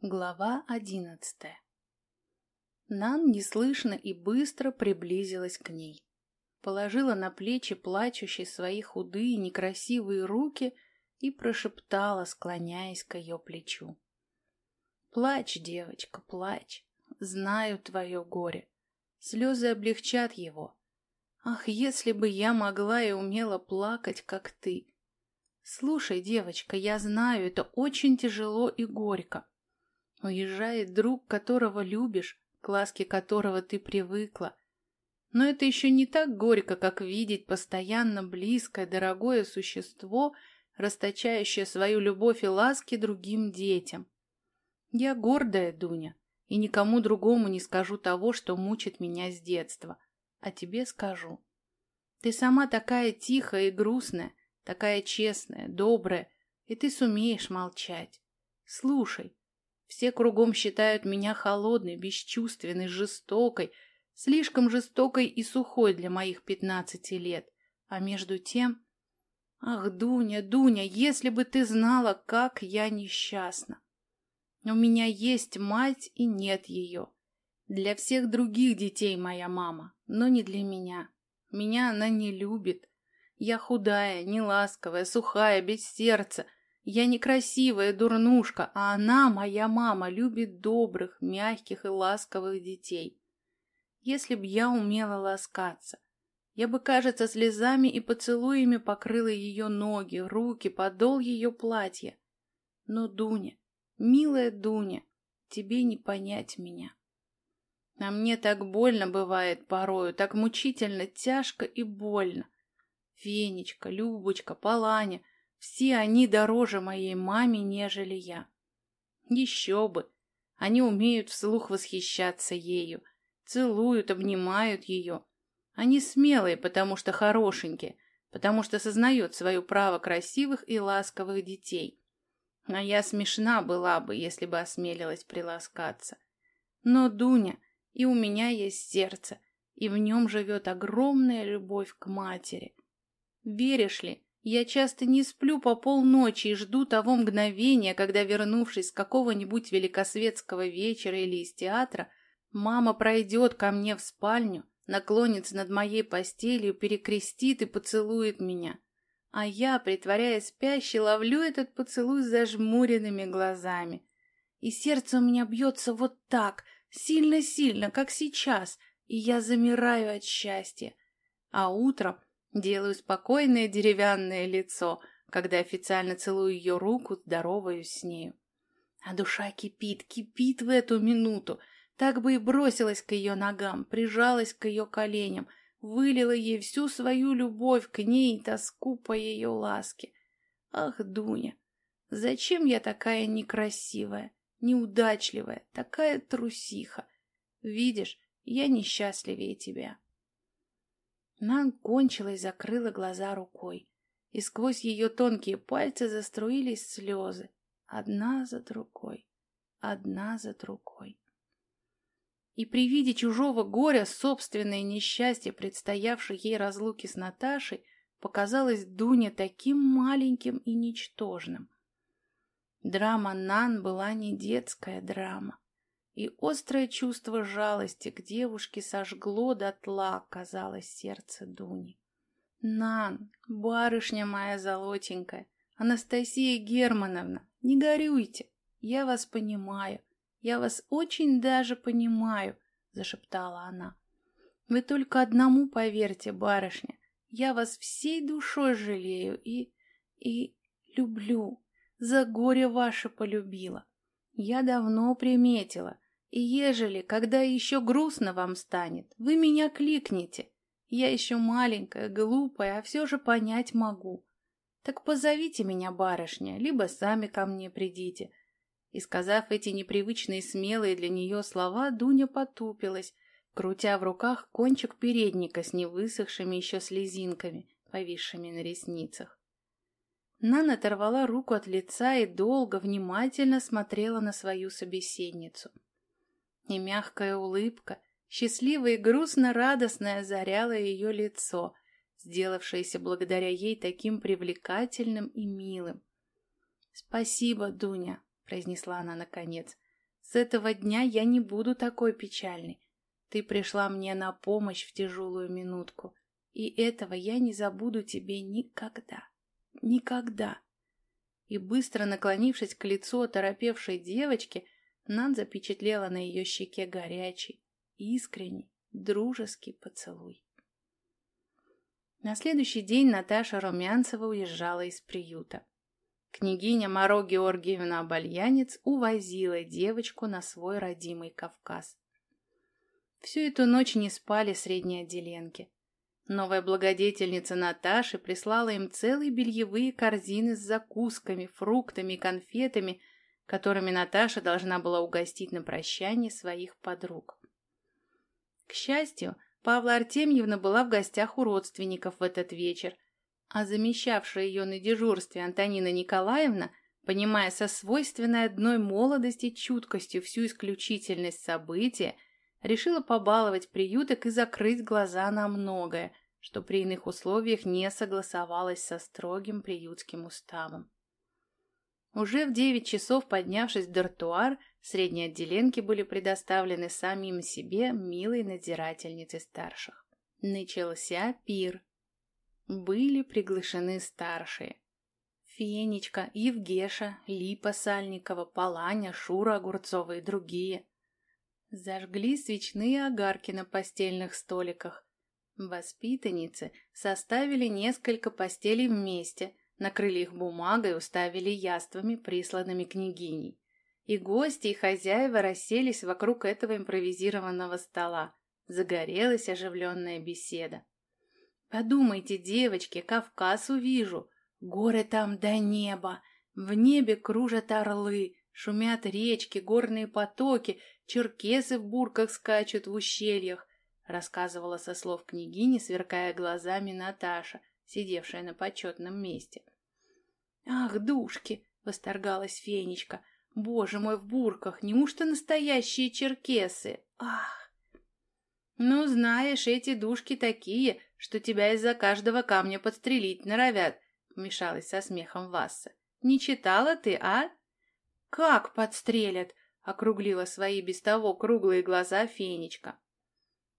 Глава одиннадцатая Нан неслышно и быстро приблизилась к ней. Положила на плечи плачущие свои худые некрасивые руки и прошептала, склоняясь к ее плечу. «Плачь, девочка, плачь. Знаю твое горе. Слезы облегчат его. Ах, если бы я могла и умела плакать, как ты. Слушай, девочка, я знаю, это очень тяжело и горько. Уезжает друг, которого любишь, к ласке которого ты привыкла. Но это еще не так горько, как видеть постоянно близкое, дорогое существо, расточающее свою любовь и ласки другим детям. Я гордая, Дуня, и никому другому не скажу того, что мучит меня с детства, а тебе скажу. Ты сама такая тихая и грустная, такая честная, добрая, и ты сумеешь молчать. Слушай, все кругом считают меня холодной, бесчувственной, жестокой, слишком жестокой и сухой для моих пятнадцати лет. А между тем... Ах, Дуня, Дуня, если бы ты знала, как я несчастна. У меня есть мать и нет ее. Для всех других детей моя мама, но не для меня. Меня она не любит. Я худая, неласковая, сухая, без сердца — я некрасивая дурнушка, а она, моя мама, любит добрых, мягких и ласковых детей. Если б я умела ласкаться, я бы, кажется, слезами и поцелуями покрыла ее ноги, руки, подол ее платья. Но, Дуня, милая Дуня, тебе не понять меня. А мне так больно бывает порою, так мучительно, тяжко и больно. Фенечка, Любочка, Паланя — все они дороже моей маме, нежели я. Еще бы! Они умеют вслух восхищаться ею, целуют, обнимают ее. Они смелые, потому что хорошенькие, потому что сознают свое право красивых и ласковых детей. А я смешна была бы, если бы осмелилась приласкаться. Но, Дуня, и у меня есть сердце, и в нем живет огромная любовь к матери. Веришь ли, я часто не сплю по полночи и жду того мгновения, когда, вернувшись с какого-нибудь великосветского вечера или из театра, мама пройдет ко мне в спальню, наклонится над моей постелью, перекрестит и поцелует меня. А я, притворяясь спящей, ловлю этот поцелуй зажмуренными глазами. И сердце у меня бьется вот так, сильно-сильно, как сейчас, и я замираю от счастья. А утром Делаю спокойное деревянное лицо, когда официально целую ее руку, здороваюсь с нею. А душа кипит, кипит в эту минуту. Так бы и бросилась к ее ногам, прижалась к ее коленям, вылила ей всю свою любовь к ней и тоску по ее ласке. Ах, Дуня, зачем я такая некрасивая, неудачливая, такая трусиха? Видишь, я несчастливее тебя. Нан кончила и закрыла глаза рукой, и сквозь ее тонкие пальцы заструились слезы, одна за другой, одна за другой. И при виде чужого горя собственное несчастье, предстоявшей ей разлуки с Наташей, показалось Дуне таким маленьким и ничтожным. Драма Нан была не детская драма и острое чувство жалости к девушке сожгло дотла, казалось, сердце Дуни. «Нан, барышня моя золотенькая, Анастасия Германовна, не горюйте, я вас понимаю, я вас очень даже понимаю», — зашептала она. «Вы только одному поверьте, барышня, я вас всей душой жалею и... и люблю, за горе ваше полюбила. Я давно приметила, и ежели, когда еще грустно вам станет, вы меня кликнете. Я еще маленькая, глупая, а все же понять могу. Так позовите меня, барышня, либо сами ко мне придите. И, сказав эти непривычные смелые для нее слова, Дуня потупилась, крутя в руках кончик передника с невысохшими еще слезинками, повисшими на ресницах. Нана оторвала руку от лица и долго, внимательно смотрела на свою собеседницу. И мягкая улыбка, счастливая и грустно-радостная озаряла ее лицо, сделавшееся благодаря ей таким привлекательным и милым. «Спасибо, Дуня», — произнесла она наконец. С этого дня я не буду такой печальной. Ты пришла мне на помощь в тяжелую минутку, и этого я не забуду тебе никогда. Никогда. И быстро наклонившись к лицу оторопевшей девочки, Нан запечатлела на ее щеке горячий, искренний, дружеский поцелуй. На следующий день Наташа Румянцева уезжала из приюта. Княгиня Маро Георгиевна Обальянец увозила девочку на свой родимый Кавказ. Всю эту ночь не спали средние отделенки. Новая благодетельница Наташи прислала им целые бельевые корзины с закусками, фруктами и конфетами, которыми Наташа должна была угостить на прощание своих подруг. К счастью, Павла Артемьевна была в гостях у родственников в этот вечер, а замещавшая ее на дежурстве Антонина Николаевна, понимая со свойственной одной молодости чуткостью всю исключительность события, решила побаловать приюток и закрыть глаза на многое, что при иных условиях не согласовалось со строгим приютским уставом. Уже в девять часов, поднявшись в дартуар, средние отделенки были предоставлены самим себе милой надзирательницей старших. Начался пир. Были приглашены старшие. Фенечка, Евгеша, Липа Сальникова, Паланя, Шура Огурцова и другие. Зажгли свечные огарки на постельных столиках. Воспитанницы составили несколько постелей вместе, накрыли их бумагой, уставили яствами, присланными княгиней. И гости, и хозяева расселись вокруг этого импровизированного стола. Загорелась оживленная беседа. «Подумайте, девочки, Кавказ увижу. Горы там до неба. В небе кружат орлы, шумят речки, горные потоки, черкесы в бурках скачут в ущельях», рассказывала со слов княгини, сверкая глазами Наташа, сидевшая на почетном месте. «Ах, душки!» — восторгалась Фенечка. «Боже мой, в бурках! Неужто настоящие черкесы? Ах!» «Ну, знаешь, эти душки такие, что тебя из-за каждого камня подстрелить норовят», — вмешалась со смехом Васса. «Не читала ты, а?» «Как подстрелят?» — округлила свои без того круглые глаза Фенечка.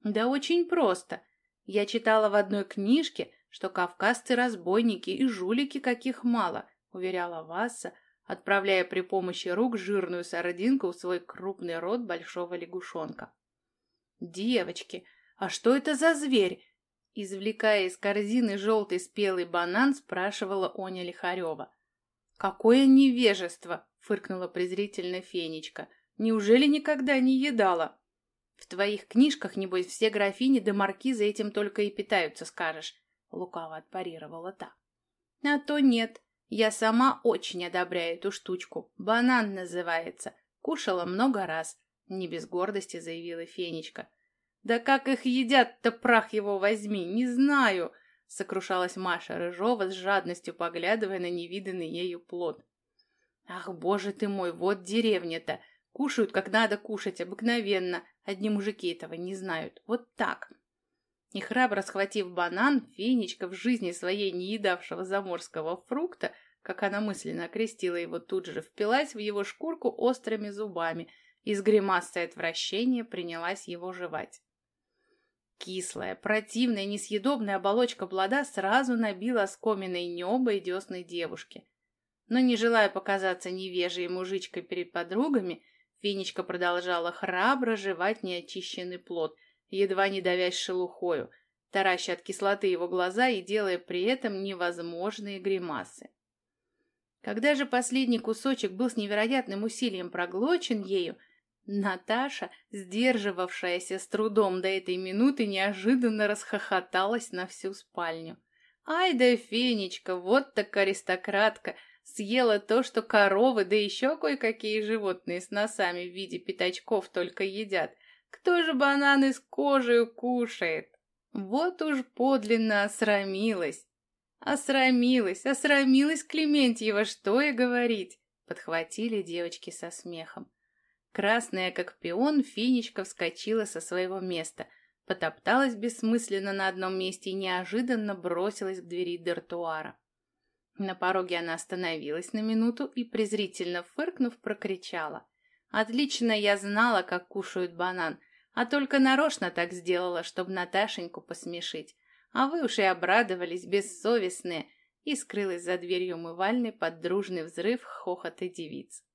«Да очень просто. Я читала в одной книжке, что кавказцы разбойники и жулики каких мало, уверяла Васса, отправляя при помощи рук жирную сардинку в свой крупный рот большого лягушонка. «Девочки, а что это за зверь?» Извлекая из корзины желтый спелый банан, спрашивала Оня Лихарева. «Какое невежество!» — фыркнула презрительно Фенечка. «Неужели никогда не едала?» «В твоих книжках, небось, все графини да маркизы этим только и питаются, скажешь», — лукаво отпарировала та. «А то нет. Я сама очень одобряю эту штучку. Банан называется. Кушала много раз», — не без гордости заявила Фенечка. «Да как их едят-то, прах его возьми, не знаю!» — сокрушалась Маша Рыжова с жадностью, поглядывая на невиданный ею плод. «Ах, боже ты мой, вот деревня-то! Кушают, как надо кушать, обыкновенно. Одни мужики этого не знают. Вот так!» И храбро схватив банан, Фенечка в жизни своей не едавшего заморского фрукта, как она мысленно окрестила его, тут же впилась в его шкурку острыми зубами и с гримасой отвращения принялась его жевать. Кислая, противная, несъедобная оболочка плода сразу набила оскоменной небо и десной девушки. Но не желая показаться невежей мужичкой перед подругами, Фенечка продолжала храбро жевать неочищенный плод – едва не давясь шелухою, тараща от кислоты его глаза и делая при этом невозможные гримасы. Когда же последний кусочек был с невероятным усилием проглочен ею, Наташа, сдерживавшаяся с трудом до этой минуты, неожиданно расхохоталась на всю спальню. «Ай да Фенечка, вот так аристократка! Съела то, что коровы, да еще кое-какие животные с носами в виде пятачков только едят. Кто же бананы с кожей кушает? Вот уж подлинно осрамилась. Осрамилась, осрамилась Клементьева, что и говорить, подхватили девочки со смехом. Красная, как пион, Финичка вскочила со своего места, потопталась бессмысленно на одном месте и неожиданно бросилась к двери дартуара. На пороге она остановилась на минуту и, презрительно фыркнув, прокричала. Отлично я знала, как кушают банан, а только нарочно так сделала, чтобы Наташеньку посмешить. А вы уж и обрадовались, бессовестные, и скрылась за дверью умывальной под дружный взрыв хохота девиц.